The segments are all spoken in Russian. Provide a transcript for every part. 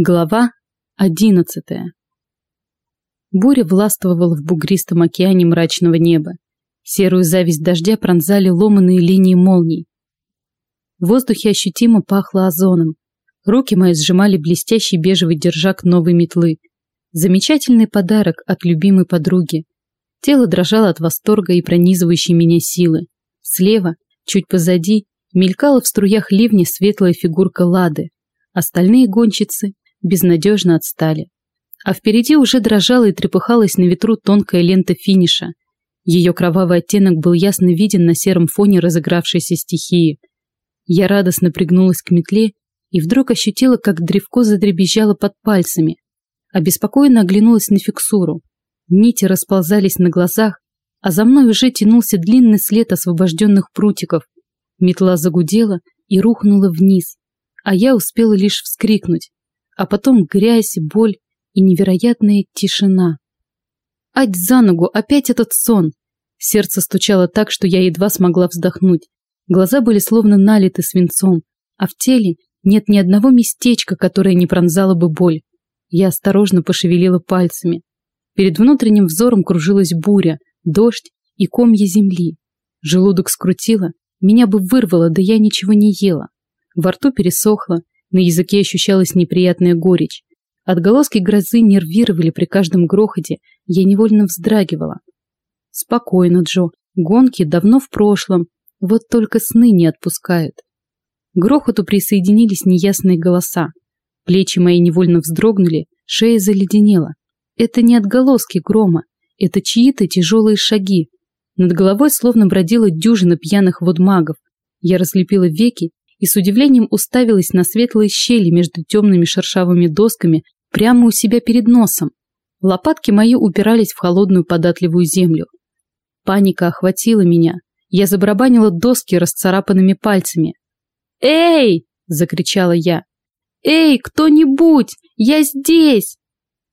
Глава одиннадцатая. Буря властвовала в бугристом океане мрачного неба. Серую зависть дождя пронзали ломаные линии молний. В воздухе ощутимо пахло озоном. Руки мои сжимали блестящий бежевый держак новой метлы. Замечательный подарок от любимой подруги. Тело дрожало от восторга и пронизывающей меня силы. Слева, чуть позади, мелькала в струях ливня светлая фигурка Лады. Остальные гонщицы безнадежно отстали. А впереди уже дрожала и трепыхалась на ветру тонкая лента финиша. Ее кровавый оттенок был ясно виден на сером фоне разыгравшейся стихии. Я радостно пригнулась к метле и вдруг ощутила, как древко задребезжало под пальцами. Обеспокоенно оглянулась на фиксуру. Нити расползались на глазах, а за мной уже тянулся длинный след освобожденных прутиков. Метла загудела и рухнула вниз, а я успела лишь вскрикнуть а потом грязь, боль и невероятная тишина. Ать за ногу, опять этот сон. Сердце стучало так, что я едва смогла вздохнуть. Глаза были словно налиты свинцом, а в теле нет ни одного местечка, которое не пронзало бы боль. Я осторожно пошевелила пальцами. Перед внутренним взором кружилась буря, дождь и комья земли. Желудок скрутило, меня бы вырвало, да я ничего не ела. Во рту пересохло, на языке ощущалась неприятная горечь. Отголоски грозы нервировали при каждом грохоте, я невольно вздрагивала. Спокойно, Джо, гонки давно в прошлом, вот только сны не отпускают. К грохоту присоединились неясные голоса. Плечи мои невольно вздрогнули, шея заледенела. Это не отголоски грома, это чьи-то тяжелые шаги. Над головой словно бродила дюжина пьяных водмагов. Я разлепила веки и с удивлением уставилась на светлые щели между темными шершавыми досками прямо у себя перед носом. Лопатки мои упирались в холодную податливую землю. Паника охватила меня. Я забарабанила доски расцарапанными пальцами. «Эй!» – закричала я. «Эй, кто-нибудь! Я здесь!»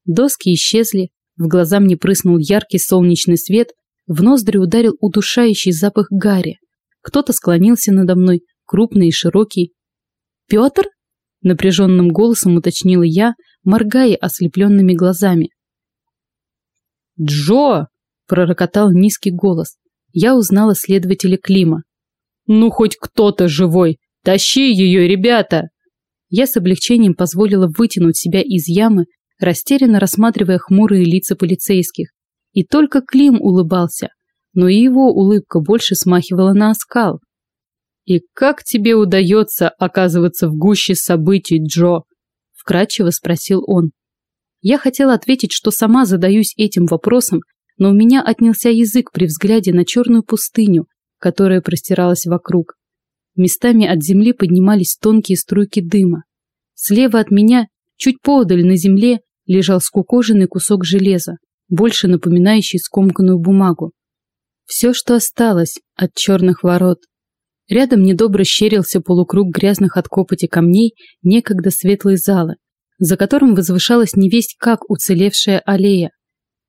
Доски исчезли, в глаза мне прыснул яркий солнечный свет, в ноздри ударил удушающий запах гари. Кто-то склонился надо мной, крупный и широкий. «Петр?» – напряженным голосом уточнила я, моргая ослепленными глазами. «Джо!» – пророкотал низкий голос. Я узнала следователя Клима. «Ну, хоть кто-то живой! Тащи ее, ребята!» Я с облегчением позволила вытянуть себя из ямы, растерянно рассматривая хмурые лица полицейских. И только Клим улыбался, но и его улыбка больше смахивала на оскал. «И как тебе удается оказываться в гуще событий, Джо?» – вкратчиво спросил он. Я хотела ответить, что сама задаюсь этим вопросом, но у меня отнялся язык при взгляде на черную пустыню, которая простиралась вокруг. Местами от земли поднимались тонкие струйки дыма. Слева от меня, чуть подаль на земле, лежал скукоженный кусок железа, больше напоминающий скомканную бумагу. Все, что осталось от черных ворот – Рядом недобро щерился полукруг грязных от копоти камней некогда светлой залы, за которым возвышалась невесть как уцелевшая аллея,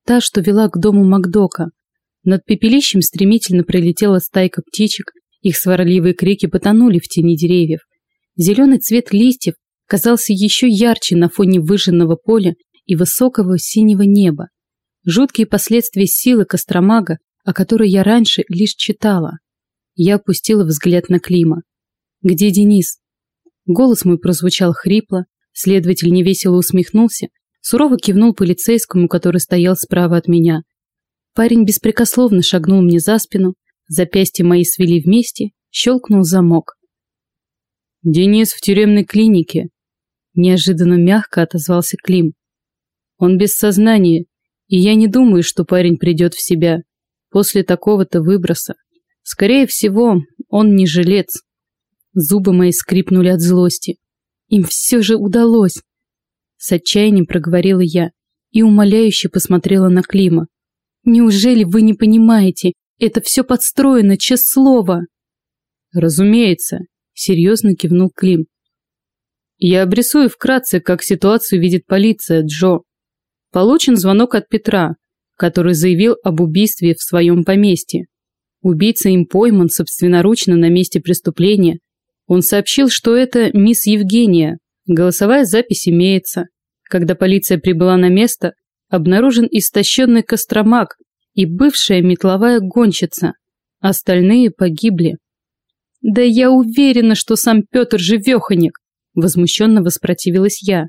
та, что вела к дому Макдока. Над пепелищем стремительно пролетела стайка птичек, их сварливые крики потонули в тени деревьев. Зеленый цвет листьев казался еще ярче на фоне выжженного поля и высокого синего неба. Жуткие последствия силы Костромага, о которой я раньше лишь читала. Я опустила взгляд на Клима. «Где Денис?» Голос мой прозвучал хрипло, следователь невесело усмехнулся, сурово кивнул полицейскому, который стоял справа от меня. Парень беспрекословно шагнул мне за спину, запястья мои свели вместе, щелкнул замок. «Денис в тюремной клинике», – неожиданно мягко отозвался Клим. «Он без сознания, и я не думаю, что парень придет в себя после такого-то выброса. Скорее всего, он не жилец. Зубы мои скрипнули от злости. Им все же удалось. С отчаянием проговорила я и умоляюще посмотрела на Клима. Неужели вы не понимаете? Это все подстроено, честное слово. Разумеется, серьезно кивнул Клим. Я обрисую вкратце, как ситуацию видит полиция, Джо. Получен звонок от Петра, который заявил об убийстве в своем поместье. Убийца им пойман собственноручно на месте преступления. Он сообщил, что это мисс Евгения, Голосовая запись имеется. Когда полиция прибыла на место, обнаружен истощенный Костромак и бывшая метловая гонщица. Остальные погибли. «Да я уверена, что сам Петр живеханик!» Возмущенно воспротивилась я.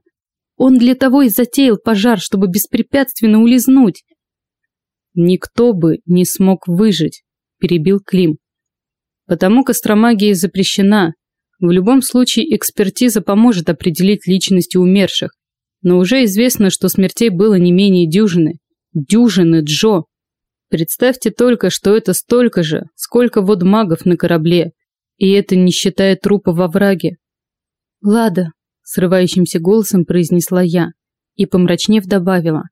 «Он для того и затеял пожар, чтобы беспрепятственно улизнуть!» «Никто бы не смог выжить», – перебил Клим. «Потому костромагия запрещена. В любом случае экспертиза поможет определить личности умерших. Но уже известно, что смертей было не менее дюжины. Дюжины, Джо! Представьте только, что это столько же, сколько вот магов на корабле. И это не считая трупа во враге. «Лада», – срывающимся голосом произнесла я и, помрачнев, добавила.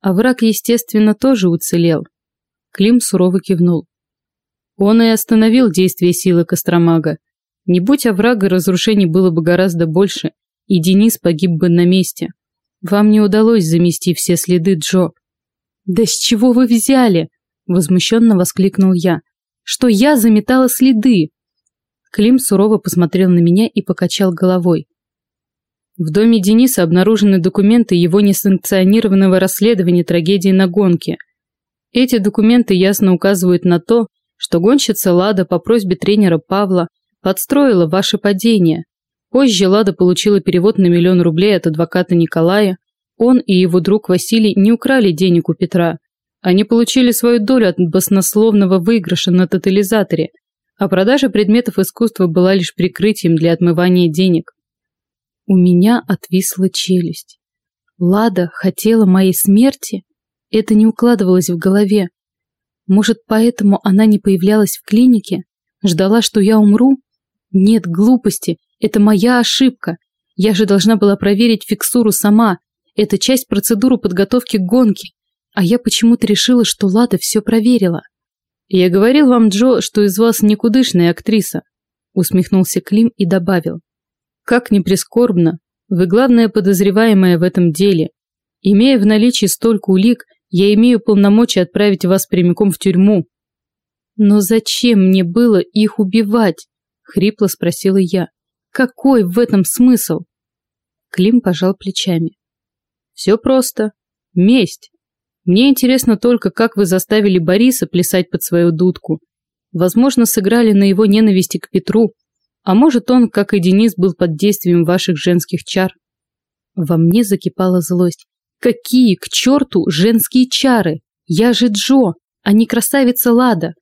А враг, естественно, тоже уцелел. Клим сурово кивнул. Он и остановил действие силы Костромага. Не будь оврага, разрушений было бы гораздо больше, и Денис погиб бы на месте. Вам не удалось замести все следы, Джо. «Да с чего вы взяли?» – возмущенно воскликнул я. «Что я заметала следы?» Клим сурово посмотрел на меня и покачал головой. В доме Дениса обнаружены документы его несанкционированного расследования трагедии на гонке. Эти документы ясно указывают на то, что гонщица Лада по просьбе тренера Павла подстроила ваше падение. Позже Лада получила перевод на миллион рублей от адвоката Николая. Он и его друг Василий не украли денег у Петра. Они получили свою долю от баснословного выигрыша на тотализаторе – а продажа предметов искусства была лишь прикрытием для отмывания денег. У меня отвисла челюсть. Лада хотела моей смерти? Это не укладывалось в голове. Может, поэтому она не появлялась в клинике? Ждала, что я умру? Нет, глупости. Это моя ошибка. Я же должна была проверить фиксуру сама. Это часть процедуры подготовки к гонке. А я почему-то решила, что Лада все проверила. «Я говорил вам, Джо, что из вас никудышная актриса», усмехнулся Клим и добавил. «Как ни прискорбно, вы главная подозреваемая в этом деле. Имея в наличии столько улик, я имею полномочия отправить вас прямиком в тюрьму». «Но зачем мне было их убивать?» хрипло спросила я. «Какой в этом смысл?» Клим пожал плечами. «Все просто. Месть. Мне интересно только, как вы заставили Бориса плясать под свою дудку. Возможно, сыграли на его ненависти к Петру, а может, он, как и Денис, был под действием ваших женских чар. Во мне закипала злость. Какие, к черту, женские чары? Я же Джо, а не красавица Лада.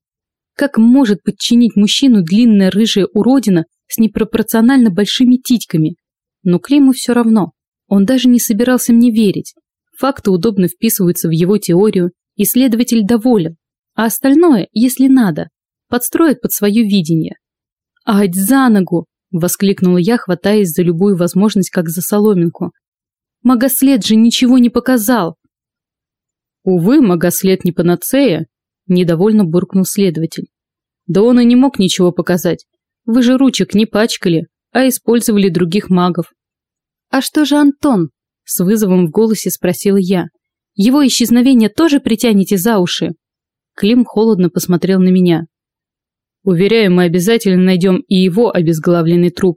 Как может подчинить мужчину длинная рыжая уродина с непропорционально большими титьками? Но Климу все равно. Он даже не собирался мне верить. Факты удобно вписываются в его теорию, исследователь доволен, а остальное, если надо, подстроит под свое видение. «Ать за ногу!» – воскликнула я, хватаясь за любую возможность, как за соломинку. «Магослед же ничего не показал!» «Увы, магослед не панацея», – недовольно буркнул следователь. «Да он и не мог ничего показать. Вы же ручек не пачкали, а использовали других магов». «А что же Антон?» С вызовом в голосе спросила я. Его исчезновение тоже притянете за уши? Клим холодно посмотрел на меня. Уверяю, мы обязательно найдем и его обезглавленный труп.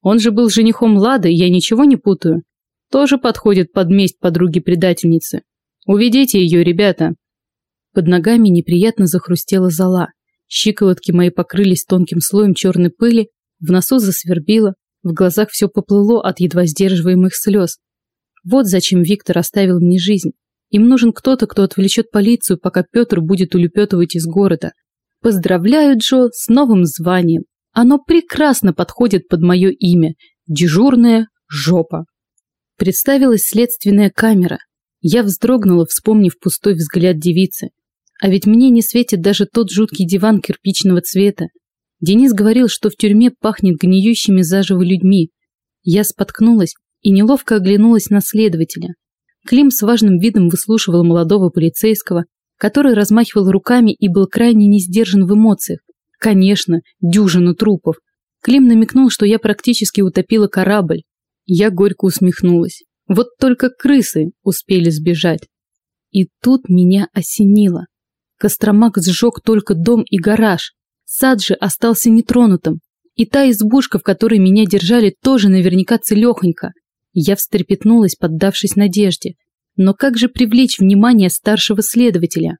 Он же был женихом Лады, я ничего не путаю. Тоже подходит под месть подруги-предательницы. Уведите ее, ребята. Под ногами неприятно захрустела зола. Щиколотки мои покрылись тонким слоем черной пыли, в носу засвербило, в глазах все поплыло от едва сдерживаемых слез. Вот зачем Виктор оставил мне жизнь. Им нужен кто-то, кто отвлечет полицию, пока Петр будет улепетывать из города. Поздравляю, Джо, с новым званием. Оно прекрасно подходит под мое имя. Дежурная жопа. Представилась следственная камера. Я вздрогнула, вспомнив пустой взгляд девицы. А ведь мне не светит даже тот жуткий диван кирпичного цвета. Денис говорил, что в тюрьме пахнет гниющими заживо людьми. Я споткнулась и неловко оглянулась на следователя. Клим с важным видом выслушивал молодого полицейского, который размахивал руками и был крайне не сдержан в эмоциях. Конечно, дюжину трупов. Клим намекнул, что я практически утопила корабль. Я горько усмехнулась. Вот только крысы успели сбежать. И тут меня осенило. Костромак сжег только дом и гараж. Сад же остался нетронутым. И та избушка, в которой меня держали, тоже наверняка целехонька. Я встрепетнулась, поддавшись надежде. Но как же привлечь внимание старшего следователя?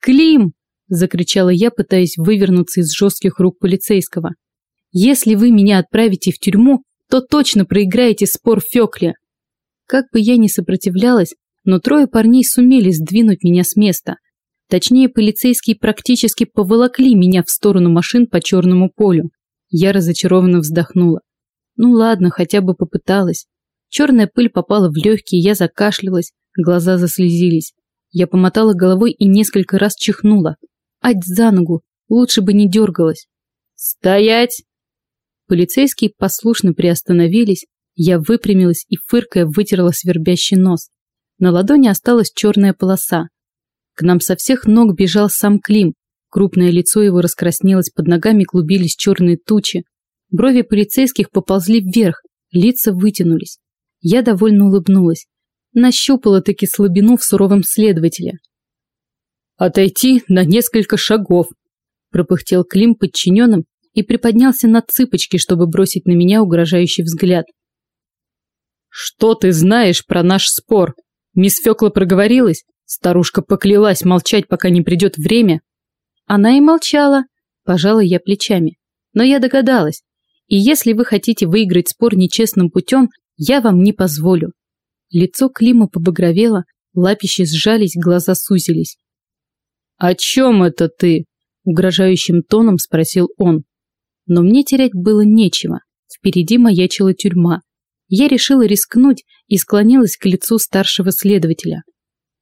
«Клим!» – закричала я, пытаясь вывернуться из жестких рук полицейского. «Если вы меня отправите в тюрьму, то точно проиграете спор Фёкле!» Как бы я ни сопротивлялась, но трое парней сумели сдвинуть меня с места. Точнее, полицейские практически поволокли меня в сторону машин по черному полю. Я разочарованно вздохнула. Ну ладно, хотя бы попыталась. Черная пыль попала в легкие, я закашлялась, глаза заслезились. Я помотала головой и несколько раз чихнула. Ать за ногу, лучше бы не дергалась. «Стоять!» Полицейские послушно приостановились, я выпрямилась и, фыркая, вытерла свербящий нос. На ладони осталась черная полоса. К нам со всех ног бежал сам Клим. Крупное лицо его раскраснелось, под ногами клубились черные тучи. Брови полицейских поползли вверх, лица вытянулись. Я довольно улыбнулась. Нащупала-таки слабину в суровом следователе. «Отойти на несколько шагов», – пропыхтел Клим подчиненным и приподнялся на цыпочки, чтобы бросить на меня угрожающий взгляд. «Что ты знаешь про наш спор? Мисс Фёкла проговорилась? Старушка поклялась молчать, пока не придет время. Она и молчала, пожала я плечами. Но я догадалась. И если вы хотите выиграть спор нечестным путем, я вам не позволю. Лицо Клима побагровело, лапищи сжались, глаза сузились. «О чем это ты?» – угрожающим тоном спросил он. Но мне терять было нечего. Впереди маячила тюрьма. Я решила рискнуть и склонилась к лицу старшего следователя –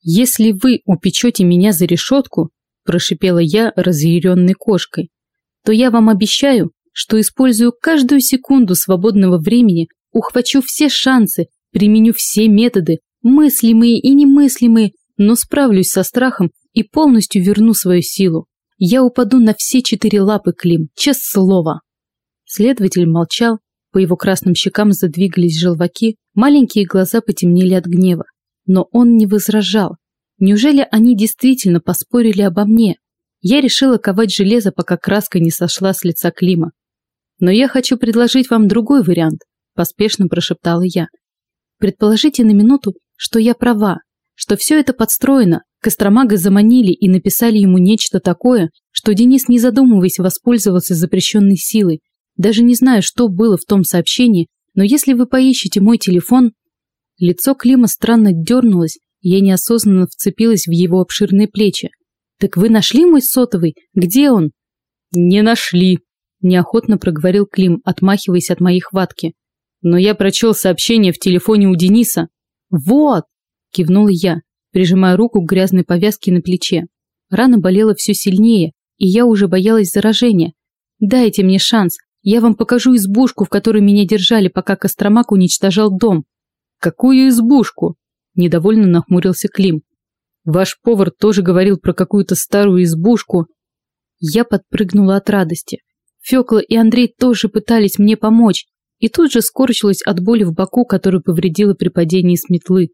«Если вы упечете меня за решетку», – прошипела я разъяренной кошкой, «то я вам обещаю, что использую каждую секунду свободного времени, ухвачу все шансы, применю все методы, мыслимые и немыслимые, но справлюсь со страхом и полностью верну свою силу. Я упаду на все четыре лапы, Клим, честное слово». Следователь молчал, по его красным щекам задвигались желваки, маленькие глаза потемнели от гнева. Но он не возражал. Неужели они действительно поспорили обо мне? Я решила ковать железо, пока краска не сошла с лица Клима. Но я хочу предложить вам другой вариант, поспешно прошептала я. Предположите на минуту, что я права, что все это подстроено, Костромага заманили и написали ему нечто такое, что Денис, не задумываясь, воспользовался запрещенной силой. Даже не знаю, что было в том сообщении, но если вы поищете мой телефон, Лицо Клима странно дернулось, и я неосознанно вцепилась в его обширные плечи. «Так вы нашли мой сотовый? Где он?» «Не нашли», – неохотно проговорил Клим, отмахиваясь от моей хватки. «Но я прочел сообщение в телефоне у Дениса». «Вот!» – кивнула я, прижимая руку к грязной повязке на плече. Рана болела все сильнее, и я уже боялась заражения. «Дайте мне шанс, я вам покажу избушку, в которой меня держали, пока Костромак уничтожал дом. «Какую избушку?» – недовольно нахмурился Клим. «Ваш повар тоже говорил про какую-то старую избушку». Я подпрыгнула от радости. Фёкла и Андрей тоже пытались мне помочь, и тут же скорчилась от боли в боку, которую повредила при падении с метлы.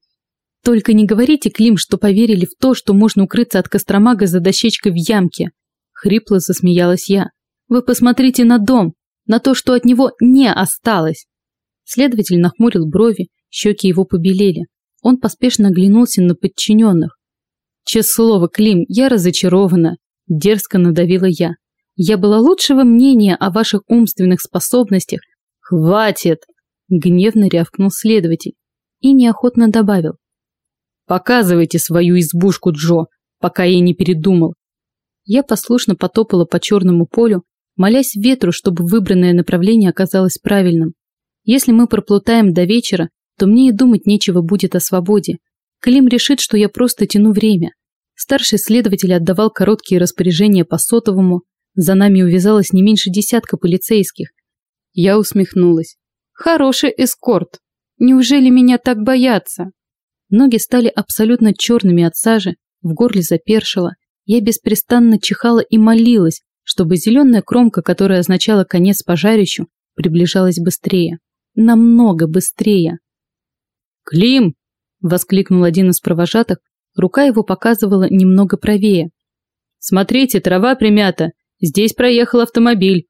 «Только не говорите, Клим, что поверили в то, что можно укрыться от Костромага за дощечкой в ямке!» Хрипло засмеялась я. «Вы посмотрите на дом, на то, что от него не осталось!» Следователь нахмурил брови, Щеки его побелели. Он поспешно оглянулся на подчиненных. «Честное слово, Клим, я разочарована», – дерзко надавила я. «Я была лучшего мнения о ваших умственных способностях». «Хватит!» – гневно рявкнул следователь и неохотно добавил. «Показывайте свою избушку, Джо, пока я не передумал». Я послушно потопала по черному полю, молясь ветру, чтобы выбранное направление оказалось правильным. Если мы проплутаем до вечера, то мне и думать нечего будет о свободе. Клим решит, что я просто тяну время. Старший следователь отдавал короткие распоряжения по сотовому, за нами увязалось не меньше десятка полицейских. Я усмехнулась. Хороший эскорт. Неужели меня так боятся? Ноги стали абсолютно черными от сажи, в горле запершило. Я беспрестанно чихала и молилась, чтобы зеленая кромка, которая означала конец пожарищу, приближалась быстрее. Намного быстрее. «Клим!» – воскликнул один из провожатых, рука его показывала немного правее. «Смотрите, трава примята, здесь проехал автомобиль».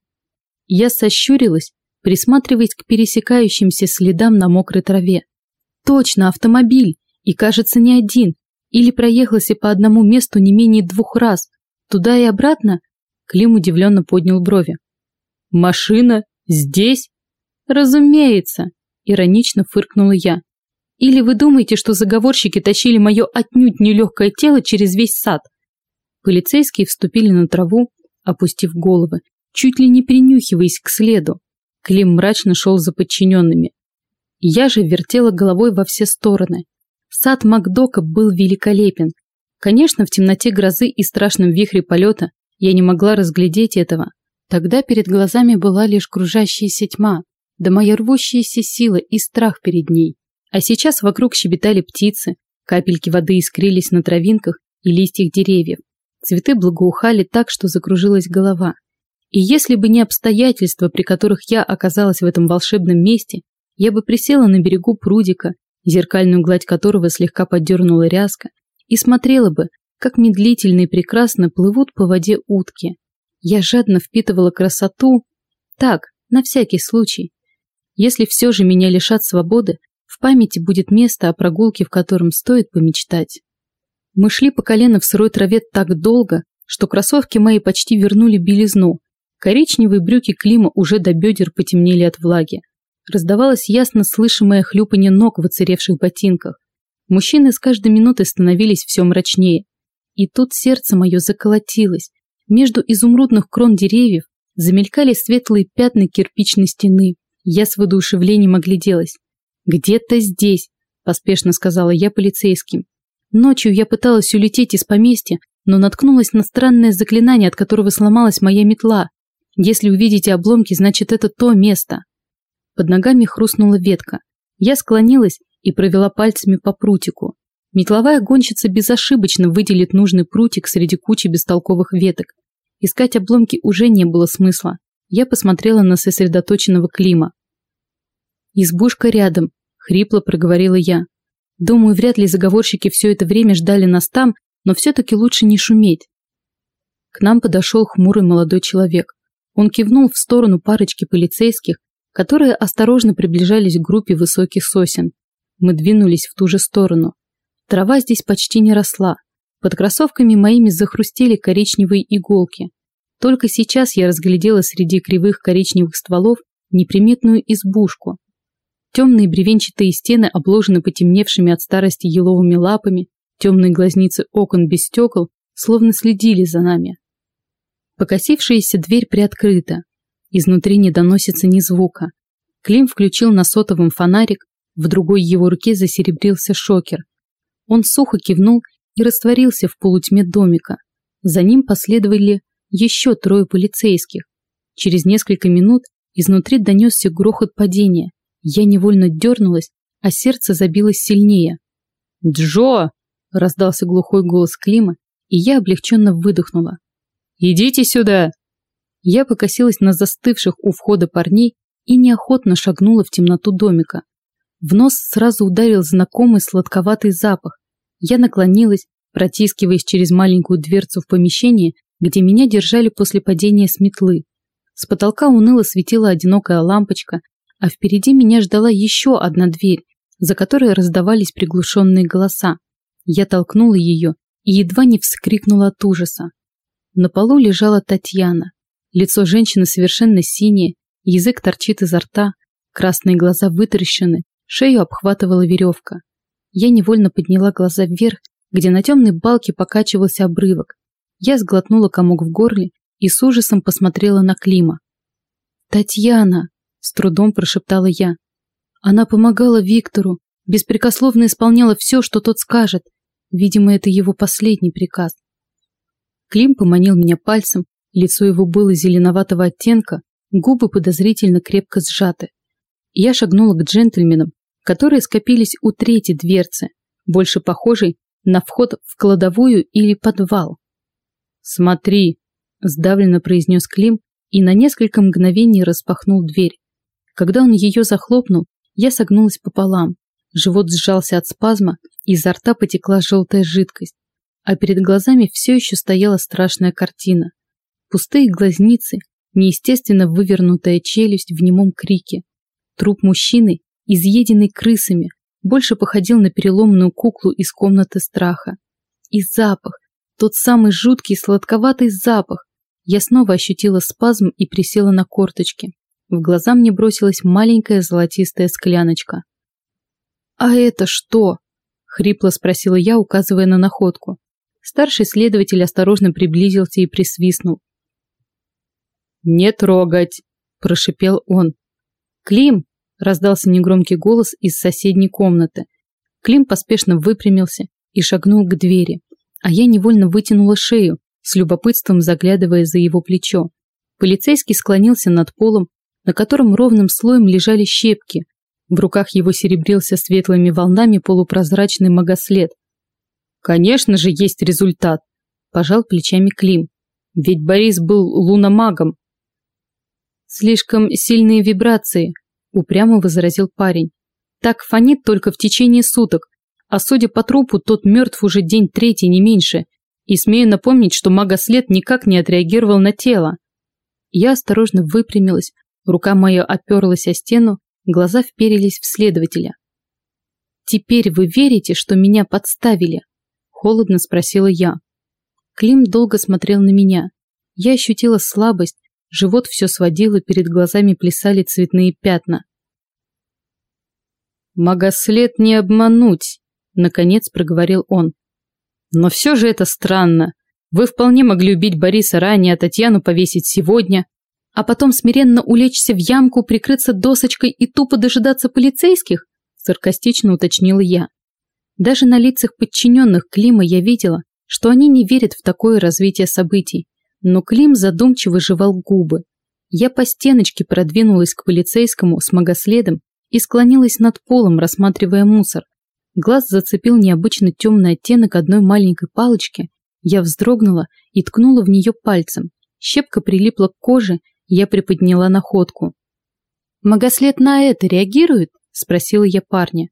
Я сощурилась, присматриваясь к пересекающимся следам на мокрой траве. Точно, автомобиль, и кажется не один, или проехался по одному месту не менее двух раз, туда и обратно. Клим удивленно поднял брови. Машина? Здесь? Разумеется, иронично фыркнула я. Или вы думаете, что заговорщики тащили мое отнюдь нелегкое тело через весь сад? Полицейские вступили на траву, опустив головы, чуть ли не принюхиваясь к следу. Клим мрачно шел за подчиненными. Я же вертела головой во все стороны. Сад Макдока был великолепен. Конечно, в темноте грозы и страшном вихре полета я не могла разглядеть этого. Тогда перед глазами была лишь кружащаяся тьма, да моя рвущаяся сила и страх перед ней. А сейчас вокруг щебетали птицы, капельки воды искрились на травинках и листьях деревьев. Цветы благоухали так, что закружилась голова. И если бы не обстоятельства, при которых я оказалась в этом волшебном месте, я бы присела на берегу прудика зеркальную гладь которого слегка поддернула ряска, и смотрела бы, как медлительно и прекрасно плывут по воде утки. Я жадно впитывала красоту, так, на всякий случай. Если все же меня лишат свободы, в памяти будет место о прогулке, в котором стоит помечтать. Мы шли по колено в сырой траве так долго, что кроссовки мои почти вернули белизну. Коричневые брюки Клима уже до бедер потемнели от влаги. Раздавалось ясно слышимое хлюпанье ног в оцаревших ботинках. Мужчины с каждой минутой становились все мрачнее. И тут сердце мое заколотилось. Между изумрудных крон деревьев замелькали светлые пятна кирпичной стены. Я с воодушевлением огляделась. «Где-то здесь», – поспешно сказала я полицейским. Ночью я пыталась улететь из поместья, но наткнулась на странное заклинание, от которого сломалась моя метла. Если увидите обломки, значит это то место. Под ногами хрустнула ветка. Я склонилась и провела пальцами по прутику. Метловая гонщица безошибочно выделит нужный прутик среди кучи бестолковых веток. Искать обломки уже не было смысла. Я посмотрела на сосредоточенного Клима. «Избушка рядом», — хрипло проговорила я. «Думаю, вряд ли заговорщики все это время ждали нас там, но все-таки лучше не шуметь». К нам подошел хмурый молодой человек. Он кивнул в сторону парочки полицейских, которые осторожно приближались к группе высоких сосен. Мы двинулись в ту же сторону. Трава здесь почти не росла. Под кроссовками моими захрустели коричневые иголки. Только сейчас я разглядела среди кривых коричневых стволов неприметную избушку. Темные бревенчатые стены обложены потемневшими от старости еловыми лапами, темные глазницы окон без стекол словно следили за нами. Покосившаяся дверь приоткрыта, Изнутри не доносится ни звука. Клим включил на сотовом фонарик, в другой его руке засеребрился шокер. Он сухо кивнул и растворился в полутьме домика. За ним последовали еще трое полицейских. Через несколько минут изнутри донесся грохот падения. Я невольно дернулась, а сердце забилось сильнее. «Джо!» – раздался глухой голос Клима, и я облегченно выдохнула. «Идите сюда!» Я покосилась на застывших у входа парней и неохотно шагнула в темноту домика. В нос сразу ударил знакомый сладковатый запах. Я наклонилась, протискиваясь через маленькую дверцу в помещение, где меня держали после падения с метлы. С потолка уныло светила одинокая лампочка, а впереди меня ждала еще одна дверь, за которой раздавались приглушенные голоса. Я толкнула ее и едва не вскрикнула от ужаса. На полу лежала Татьяна. Лицо женщины совершенно синее, язык торчит изо рта, красные глаза вытаращены, шею обхватывала веревка. Я невольно подняла глаза вверх, где на темной балке покачивался обрывок. Я сглотнула комок в горле и с ужасом посмотрела на Клима. «Татьяна!» – с трудом прошептала я. Она помогала Виктору, беспрекословно исполняла все, что тот скажет. Видимо, это его последний приказ. Клим поманил меня пальцем, Лицо его было зеленоватого оттенка, губы подозрительно крепко сжаты. Я шагнула к джентльменам, которые скопились у третьей дверцы, больше похожей на вход в кладовую или подвал. «Смотри», – сдавленно произнес Клим и на несколько мгновений распахнул дверь. Когда он ее захлопнул, я согнулась пополам. Живот сжался от спазма, изо рта потекла желтая жидкость, а перед глазами все еще стояла страшная картина. Пустые глазницы, неестественно вывернутая челюсть в немом крике. Труп мужчины, изъеденный крысами, больше походил на переломанную куклу из комнаты страха. И запах, тот самый жуткий сладковатый запах. Я снова ощутила спазм и присела на корточки. В глаза мне бросилась маленькая золотистая скляночка. «А это что?» – хрипло спросила я, указывая на находку. Старший следователь осторожно приблизился и присвистнул. «Не трогать!» – прошипел он. «Клим!» – раздался негромкий голос из соседней комнаты. Клим поспешно выпрямился и шагнул к двери, а я невольно вытянула шею, с любопытством заглядывая за его плечо. Полицейский склонился над полом, на котором ровным слоем лежали щепки. В руках его серебрился светлыми волнами полупрозрачный магослед. «Конечно же есть результат!» – пожал плечами Клим. «Ведь Борис был луномагом, Слишком сильные вибрации, упрямо возразил парень. Так фонит только в течение суток, а судя по трупу, тот мертв уже день третий, не меньше. И смею напомнить, что магослед никак не отреагировал на тело. Я осторожно выпрямилась, рука моя оперлась о стену, глаза вперились в следователя. «Теперь вы верите, что меня подставили?» Холодно спросила я. Клим долго смотрел на меня. Я ощутила слабость, Живот все сводило, перед глазами плясали цветные пятна. «Магослед не обмануть», — наконец проговорил он. «Но все же это странно. Вы вполне могли убить Бориса ранее, а Татьяну повесить сегодня, а потом смиренно улечься в ямку, прикрыться досочкой и тупо дожидаться полицейских?» саркастично уточнила я. Даже на лицах подчиненных Клима я видела, что они не верят в такое развитие событий. Но Клим задумчиво жевал губы. Я по стеночке продвинулась к полицейскому с магоследом и склонилась над полом, рассматривая мусор. Глаз зацепил необычно темный оттенок одной маленькой палочки. Я вздрогнула и ткнула в нее пальцем. Щепка прилипла к коже, я приподняла находку. «Магослед на это реагирует?» – спросила я парня.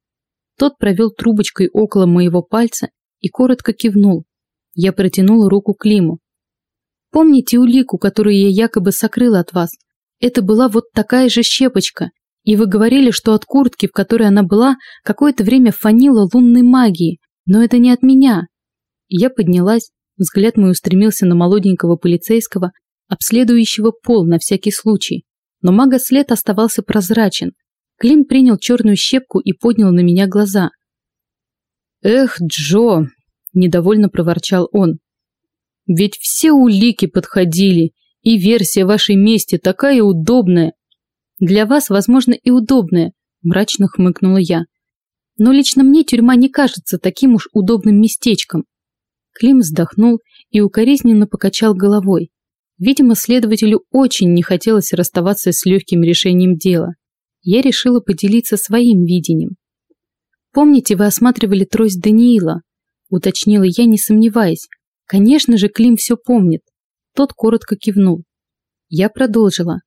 Тот провел трубочкой около моего пальца и коротко кивнул. Я протянула руку Климу. Помните улику, которую я якобы сокрыла от вас? Это была вот такая же щепочка. И вы говорили, что от куртки, в которой она была, какое-то время фанило лунной магией. Но это не от меня. Я поднялась, взгляд мой устремился на молоденького полицейского, обследующего пол на всякий случай. Но мага-след оставался прозрачен. Клим принял черную щепку и поднял на меня глаза. «Эх, Джо!» – недовольно проворчал он. Ведь все улики подходили, и версия вашей мести такая удобная. Для вас, возможно, и удобная, мрачно хмыкнула я. Но лично мне тюрьма не кажется таким уж удобным местечком. Клим вздохнул и укоризненно покачал головой. Видимо, следователю очень не хотелось расставаться с легким решением дела. Я решила поделиться своим видением. «Помните, вы осматривали трость Даниила?» уточнила я, не сомневаясь. Конечно же, Клим все помнит. Тот коротко кивнул. Я продолжила.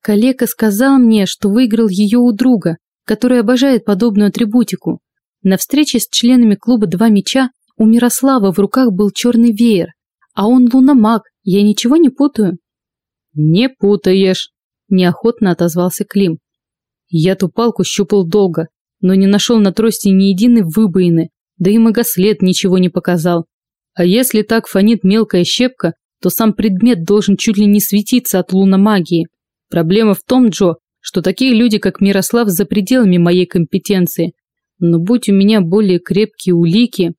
Коллега сказал мне, что выиграл ее у друга, который обожает подобную атрибутику. На встрече с членами клуба «Два меча» у Мирослава в руках был черный веер, а он луномаг, я ничего не путаю? Не путаешь, неохотно отозвался Клим. Я ту палку щупал долго, но не нашел на трости ни единой выбоины, да и магослед ничего не показал. А если так фонит мелкая щепка, то сам предмет должен чуть ли не светиться от луномагии. Проблема в том, Джо, что такие люди, как Мирослав, за пределами моей компетенции. Но будь у меня более крепкие улики...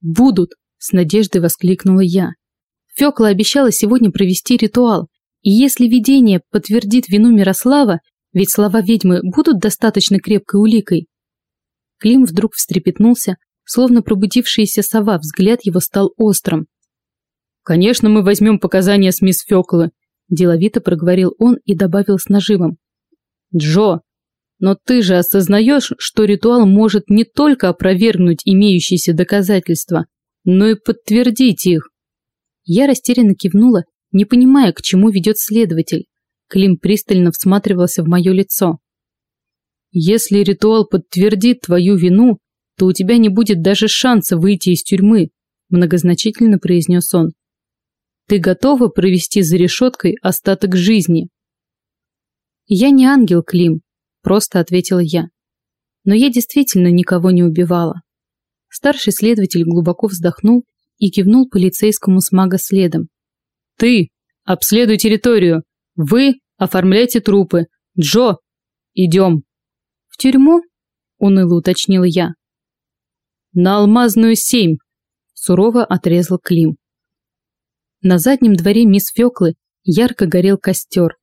Будут, с надеждой воскликнула я. Фёкла обещала сегодня провести ритуал, и если видение подтвердит вину Мирослава, ведь слова ведьмы будут достаточно крепкой уликой. Клим вдруг встрепетнулся, Словно пробудившаяся сова, взгляд его стал острым. «Конечно, мы возьмем показания с мисс Фёклы», – деловито проговорил он и добавил с нажимом. «Джо, но ты же осознаешь, что ритуал может не только опровергнуть имеющиеся доказательства, но и подтвердить их». Я растерянно кивнула, не понимая, к чему ведет следователь. Клим пристально всматривался в мое лицо. «Если ритуал подтвердит твою вину, то у тебя не будет даже шанса выйти из тюрьмы», многозначительно произнес он. Ты готова провести за решеткой остаток жизни? Я не ангел, Клим, просто ответила я. Но я действительно никого не убивала. Старший следователь глубоко вздохнул и кивнул полицейскому с мага следом. «Ты! Обследуй территорию! Вы оформляйте трупы! Джо! Идем!» «В тюрьму?» – уныло уточнила я. «На Алмазную семь!» – сурово отрезал Клим. На заднем дворе мисс Фёклы ярко горел костер.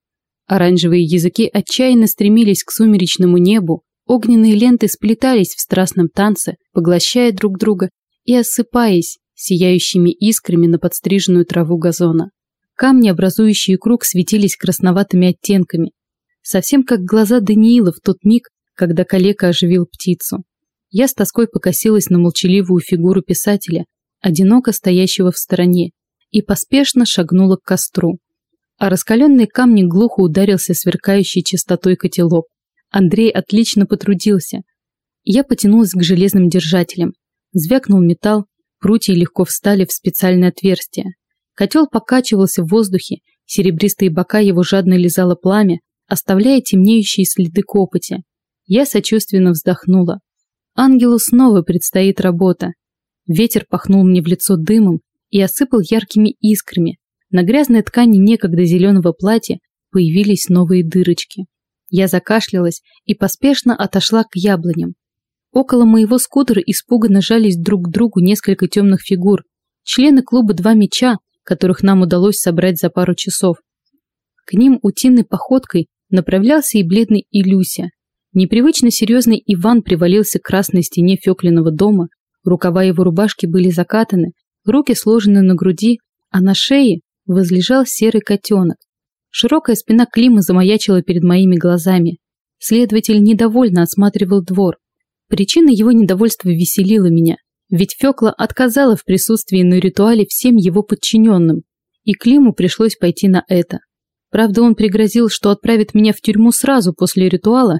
Оранжевые языки отчаянно стремились к сумеречному небу, огненные ленты сплетались в страстном танце, поглощая друг друга и осыпаясь сияющими искрами на подстриженную траву газона. Камни, образующие круг, светились красноватыми оттенками, совсем как глаза Даниила в тот миг, когда калека оживил птицу. Я с тоской покосилась на молчаливую фигуру писателя, одиноко стоящего в стороне, и поспешно шагнула к костру. А раскаленный камни глухо ударился сверкающей чистотой котелок. Андрей отлично потрудился. Я потянулась к железным держателям. Звякнул металл, прутья легко встали в специальное отверстие. Котел покачивался в воздухе, серебристые бока его жадно лизало пламя, оставляя темнеющие следы копоти. Я сочувственно вздохнула. Ангелу снова предстоит работа. Ветер пахнул мне в лицо дымом и осыпал яркими искрами. На грязной ткани некогда зеленого платья появились новые дырочки. Я закашлялась и поспешно отошла к яблоням. Около моего скутера испуганно жались друг к другу несколько темных фигур. Члены клуба «Два меча», которых нам удалось собрать за пару часов. К ним утиной походкой направлялся и бледный Илюся. Непривычно серьезный Иван привалился к красной стене Феклиного дома, рукава его рубашки были закатаны, руки сложены на груди, а на шее возлежал серый котенок. Широкая спина Клима замаячила перед моими глазами. Следователь недовольно осматривал двор. Причина его недовольства веселила меня, ведь Фёкла отказала в присутствии на ритуале всем его подчиненным, и Климу пришлось пойти на это. Правда, он пригрозил, что отправит меня в тюрьму сразу после ритуала,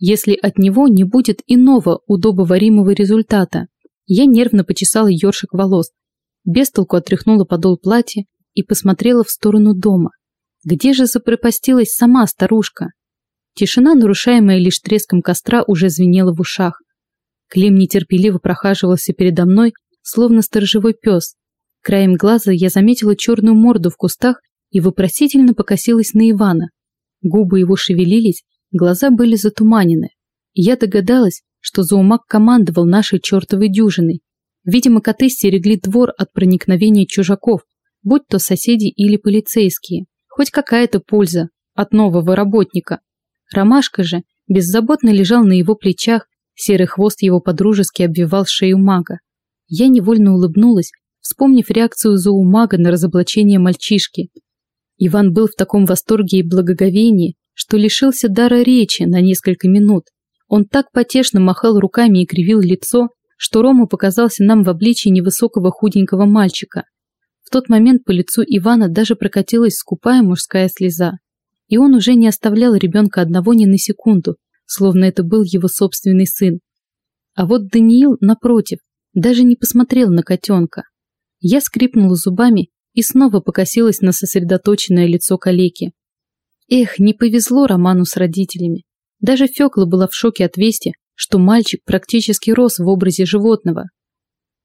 если от него не будет иного удобоваримого результата. Я нервно почесала ёршик волос, бестолку отряхнула подол платья и посмотрела в сторону дома. Где же запропастилась сама старушка? Тишина, нарушаемая лишь треском костра, уже звенела в ушах. Клим нетерпеливо прохаживался передо мной, словно сторожевой пес. Краем глаза я заметила черную морду в кустах и вопросительно покосилась на Ивана. Губы его шевелились, глаза были затуманены. Я догадалась, что Заумак командовал нашей чертовой дюжиной. Видимо, коты стерегли двор от проникновения чужаков, будь то соседи или полицейские. Хоть какая-то польза от нового работника. Ромашка же беззаботно лежал на его плечах, серый хвост его подружески обвивал шею мага. Я невольно улыбнулась, вспомнив реакцию зоомага на разоблачение мальчишки. Иван был в таком восторге и благоговении, что лишился дара речи на несколько минут. Он так потешно махал руками и кривил лицо, что Рома показался нам в обличии невысокого худенького мальчика. В тот момент по лицу Ивана даже прокатилась скупая мужская слеза. И он уже не оставлял ребенка одного ни на секунду, словно это был его собственный сын. А вот Даниил, напротив, даже не посмотрел на котенка. Я скрипнула зубами и снова покосилась на сосредоточенное лицо калеки. Эх, не повезло Роману с родителями. Даже Фёкла была в шоке от вести, что мальчик практически рос в образе животного.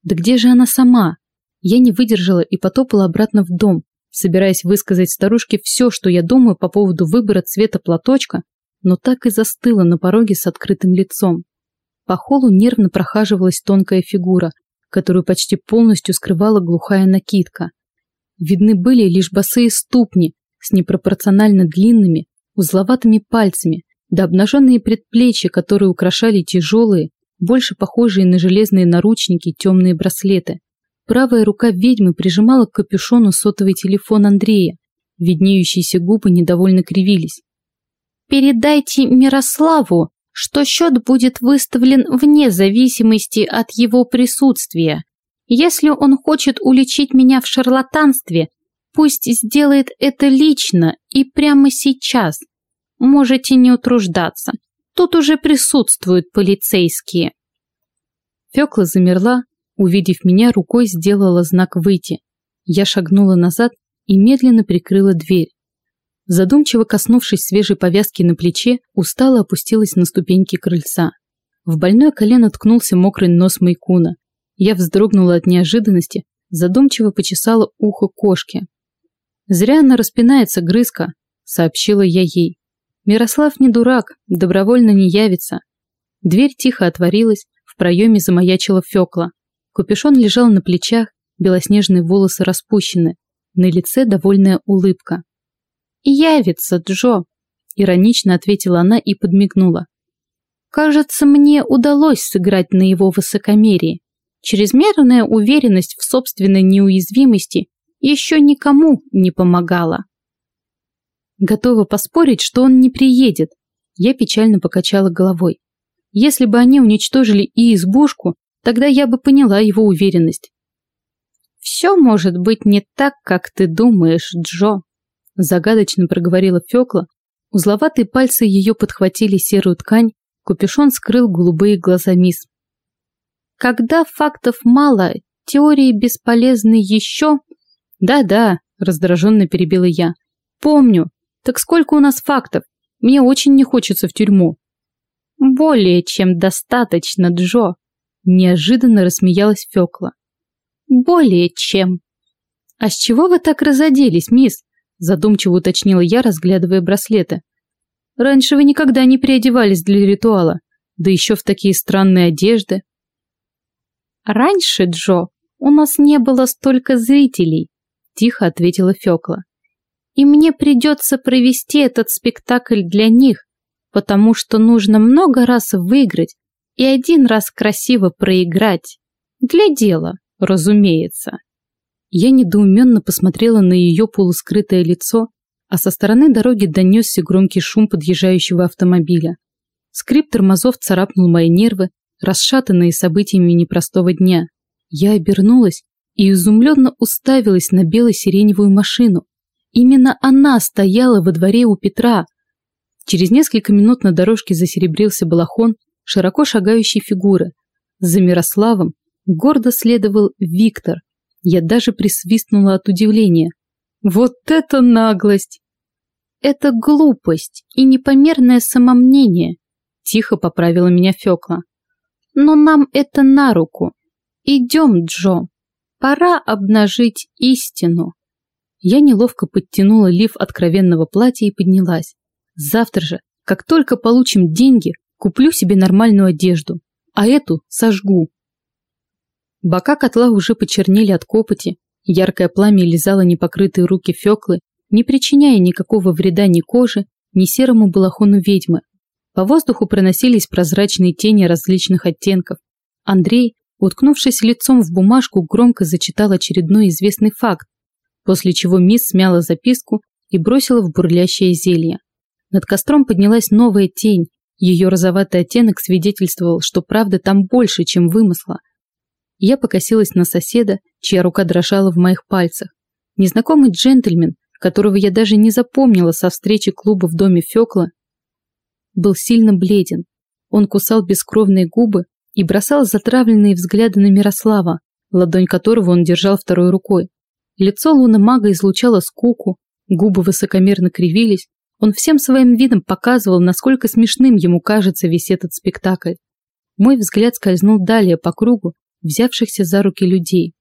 Да где же она сама? Я не выдержала и потопала обратно в дом, собираясь высказать старушке все, что я думаю по поводу выбора цвета платочка, но так и застыла на пороге с открытым лицом. По холу нервно прохаживалась тонкая фигура, которую почти полностью скрывала глухая накидка. Видны были лишь босые ступни с непропорционально длинными, узловатыми пальцами, да обнаженные предплечья, которые украшали тяжелые, больше похожие на железные наручники темные браслеты. Правая рука ведьмы прижимала к капюшону сотовый телефон Андрея. Виднеющиеся губы недовольно кривились. «Передайте Мирославу, что счет будет выставлен вне зависимости от его присутствия. Если он хочет уличить меня в шарлатанстве, пусть сделает это лично и прямо сейчас. Можете не утруждаться, тут уже присутствуют полицейские». Фёкла замерла, Увидев меня, рукой сделала знак «выйти». Я шагнула назад и медленно прикрыла дверь. Задумчиво коснувшись свежей повязки на плече, устало опустилась на ступеньки крыльца. В больное колено ткнулся мокрый нос Майкуна. Я вздрогнула от неожиданности, задумчиво почесала ухо кошки. «Зря она распинается, грызка», — сообщила я ей. «Мирослав не дурак, добровольно не явится». Дверь тихо отворилась, в проеме замаячила Фёкла. Капюшон лежал на плечах, белоснежные волосы распущены, на лице довольная улыбка. «Явится, Джо!» – иронично ответила она и подмигнула. «Кажется, мне удалось сыграть на его высокомерии. Чрезмерная уверенность в собственной неуязвимости еще никому не помогала». Готова поспорить, что он не приедет. Я печально покачала головой. Если бы они уничтожили и избушку, тогда я бы поняла его уверенность. «Все может быть не так, как ты думаешь, Джо», загадочно проговорила Фёкла. Узловатые пальцы ее подхватили серую ткань, капюшон скрыл голубые глаза мисс. «Когда фактов мало, теории бесполезны еще...» «Да-да», раздраженно перебила я. «Помню. Так сколько у нас фактов? Мне очень не хочется в тюрьму». «Более чем достаточно, Джо», неожиданно рассмеялась Фёкла. Более чем. А с чего вы так разоделись, мисс? Задумчиво уточнила я, разглядывая браслеты. Раньше вы никогда не переодевались для ритуала, да еще в такие странные одежды. Раньше, Джо, у нас не было столько зрителей, тихо ответила Фёкла. И мне придется провести этот спектакль для них, потому что нужно много раз выиграть и один раз красиво проиграть. Для дела разумеется. Я недоуменно посмотрела на ее полускрытое лицо, а со стороны дороги донесся громкий шум подъезжающего автомобиля. Скрип тормозов царапнул мои нервы, расшатанные событиями непростого дня. Я обернулась и изумленно уставилась на бело-сиреневую машину. Именно она стояла во дворе у Петра. Через несколько минут на дорожке засеребрился балахон широко шагающей фигуры. За Мирославом гордо следовал Виктор. Я даже присвистнула от удивления. Вот это наглость! Это глупость и непомерное самомнение, тихо поправила меня Фёкла. Но нам это на руку. Идем, Джо. Пора обнажить истину. Я неловко подтянула лиф откровенного платья и поднялась. Завтра же, как только получим деньги, куплю себе нормальную одежду, а эту сожгу. Бока котла уже почернели от копоти, яркое пламя лизало непокрытые руки Феклы, не причиняя никакого вреда ни коже, ни серому балахону ведьмы. По воздуху проносились прозрачные тени различных оттенков. Андрей, уткнувшись лицом в бумажку, громко зачитал очередной известный факт, после чего мисс смяла записку и бросила в бурлящее зелье. Над костром поднялась новая тень, ее розоватый оттенок свидетельствовал, что правда там больше, чем вымысла – я покосилась на соседа, чья рука дрожала в моих пальцах. Незнакомый джентльмен, которого я даже не запомнила со встречи клуба в доме Фёкла, был сильно бледен. Он кусал бескровные губы и бросал затравленные взгляды на Мирослава, ладонь которого он держал второй рукой. Лицо луна мага излучало скуку, губы высокомерно кривились, он всем своим видом показывал, насколько смешным ему кажется весь этот спектакль. Мой взгляд скользнул далее по кругу взявшихся за руки людей.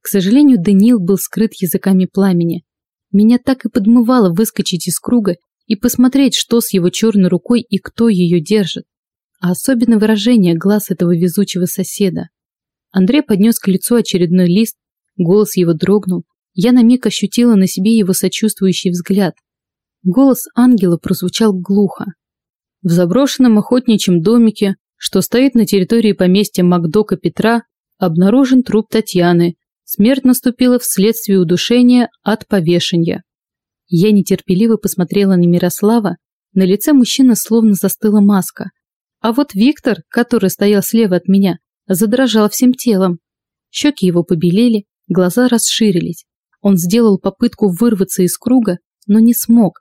К сожалению, Даниил был скрыт языками пламени. Меня так и подмывало выскочить из круга и посмотреть, что с его черной рукой и кто ее держит. А особенно выражение глаз этого везучего соседа. Андрей поднес к лицу очередной лист, голос его дрогнул. Я на миг ощутила на себе его сочувствующий взгляд. Голос ангела прозвучал глухо. В заброшенном охотничьем домике, что стоит на территории поместья Макдока Петра, обнаружен труп Татьяны. Смерть наступила вследствие удушения от повешения. Я нетерпеливо посмотрела на Мирослава, на лице мужчины словно застыла маска. А вот Виктор, который стоял слева от меня, задрожал всем телом. Щеки его побелели, глаза расширились. Он сделал попытку вырваться из круга, но не смог.